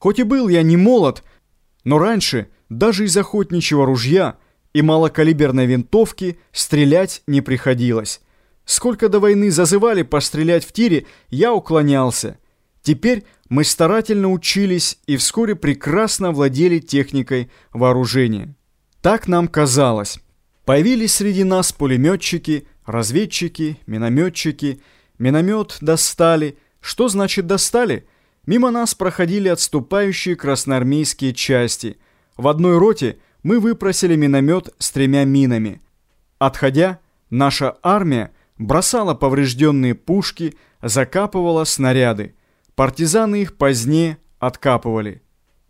Хоть и был я не молод, но раньше даже из охотничьего ружья и малокалиберной винтовки стрелять не приходилось. Сколько до войны зазывали пострелять в тире, я уклонялся. Теперь мы старательно учились и вскоре прекрасно владели техникой вооружения. Так нам казалось. Появились среди нас пулеметчики, разведчики, минометчики. Миномет достали. Что значит достали? Мимо нас проходили отступающие красноармейские части. В одной роте мы выпросили миномет с тремя минами. Отходя, наша армия бросала поврежденные пушки, закапывала снаряды. Партизаны их позднее откапывали.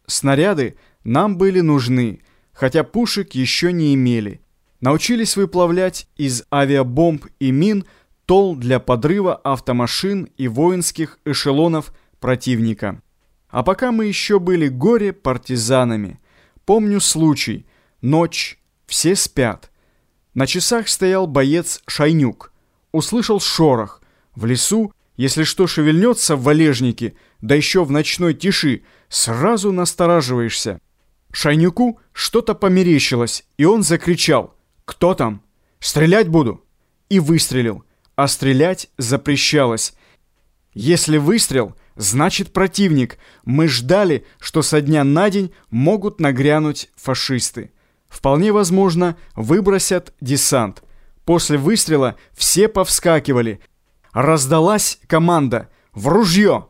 Снаряды нам были нужны, хотя пушек еще не имели. Научились выплавлять из авиабомб и мин тол для подрыва автомашин и воинских эшелонов противника. А пока мы еще были горе-партизанами. Помню случай. Ночь. Все спят. На часах стоял боец Шайнюк. Услышал шорох. В лесу, если что шевельнется в валежнике, да еще в ночной тиши, сразу настораживаешься. Шайнюку что-то померещилось, и он закричал «Кто там? Стрелять буду!» И выстрелил, а стрелять запрещалось. Если выстрел, значит противник. Мы ждали, что со дня на день могут нагрянуть фашисты. Вполне возможно, выбросят десант. После выстрела все повскакивали. Раздалась команда «В ружье!».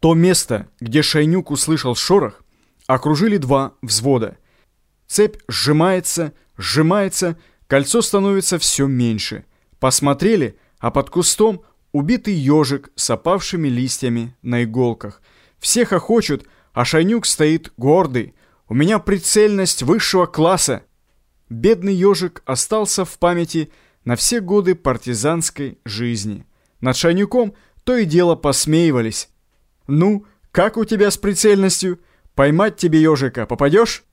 То место, где Шайнюк услышал шорох, окружили два взвода. Цепь сжимается, сжимается, кольцо становится все меньше. Посмотрели, а под кустом убитый ежик с опавшими листьями на иголках. Все хохочут, а Шайнюк стоит гордый. У меня прицельность высшего класса. Бедный ежик остался в памяти на все годы партизанской жизни. Над Шайнюком то и дело посмеивались. «Ну, как у тебя с прицельностью? Поймать тебе ежика попадешь?»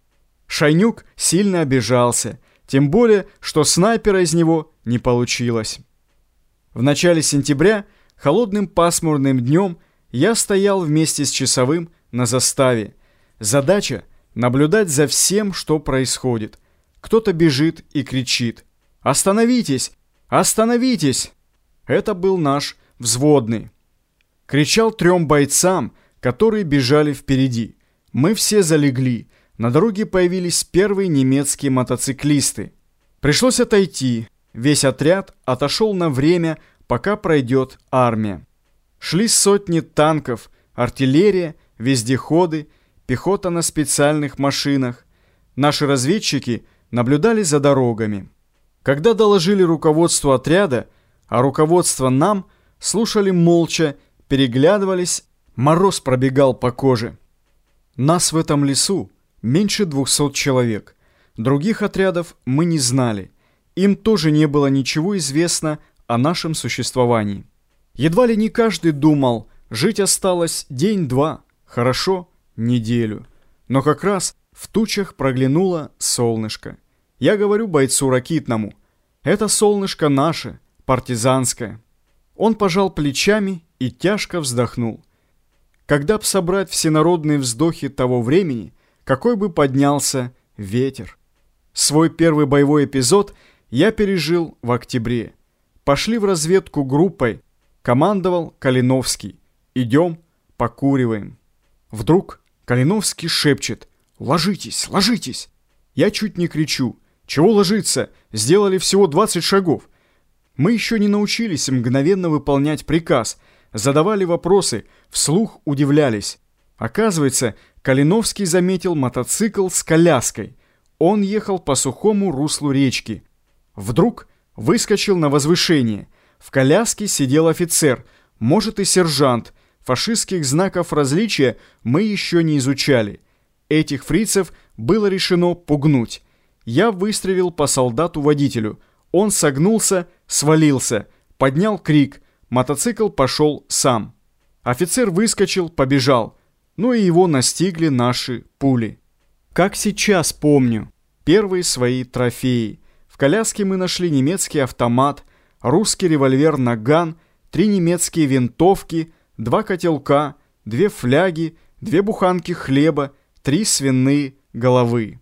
Шайнюк сильно обижался, тем более, что снайпера из него не получилось. В начале сентября, холодным пасмурным днем, я стоял вместе с часовым на заставе. Задача — наблюдать за всем, что происходит. Кто-то бежит и кричит. «Остановитесь! Остановитесь!» Это был наш взводный. Кричал трем бойцам, которые бежали впереди. Мы все залегли. На дороге появились первые немецкие мотоциклисты. Пришлось отойти. Весь отряд отошел на время, пока пройдет армия. Шли сотни танков, артиллерия, вездеходы, пехота на специальных машинах. Наши разведчики наблюдали за дорогами. Когда доложили руководству отряда, а руководство нам, слушали молча, переглядывались, мороз пробегал по коже. Нас в этом лесу меньше двухсот человек. Других отрядов мы не знали. Им тоже не было ничего известно о нашем существовании. Едва ли не каждый думал, жить осталось день-два, хорошо, неделю. Но как раз в тучах проглянуло солнышко. Я говорю бойцу ракитному, это солнышко наше, партизанское. Он пожал плечами и тяжко вздохнул. Когда б собрать всенародные вздохи того времени, какой бы поднялся ветер. Свой первый боевой эпизод я пережил в октябре. Пошли в разведку группой. Командовал Калиновский. Идем, покуриваем. Вдруг Калиновский шепчет «Ложитесь, ложитесь!» Я чуть не кричу «Чего ложиться? Сделали всего 20 шагов!» Мы еще не научились мгновенно выполнять приказ – задавали вопросы, вслух удивлялись. Оказывается, Калиновский заметил мотоцикл с коляской. Он ехал по сухому руслу речки. Вдруг выскочил на возвышение. В коляске сидел офицер, может и сержант. Фашистских знаков различия мы еще не изучали. Этих фрицев было решено пугнуть. Я выстрелил по солдату-водителю. Он согнулся, свалился, поднял крик – Мотоцикл пошел сам. Офицер выскочил, побежал. Ну и его настигли наши пули. Как сейчас помню. Первые свои трофеи. В коляске мы нашли немецкий автомат, русский револьвер «Наган», три немецкие винтовки, два котелка, две фляги, две буханки хлеба, три свиные головы.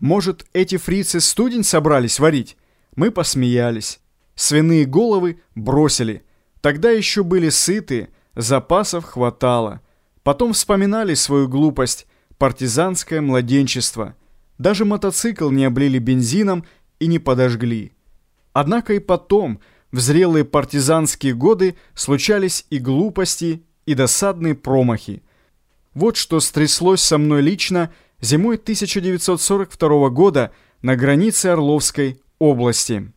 Может, эти фрицы студень собрались варить? Мы посмеялись. Свиные головы бросили. Тогда еще были сыты, запасов хватало. Потом вспоминали свою глупость, партизанское младенчество. Даже мотоцикл не облили бензином и не подожгли. Однако и потом, в зрелые партизанские годы, случались и глупости, и досадные промахи. Вот что стряслось со мной лично зимой 1942 года на границе Орловской области.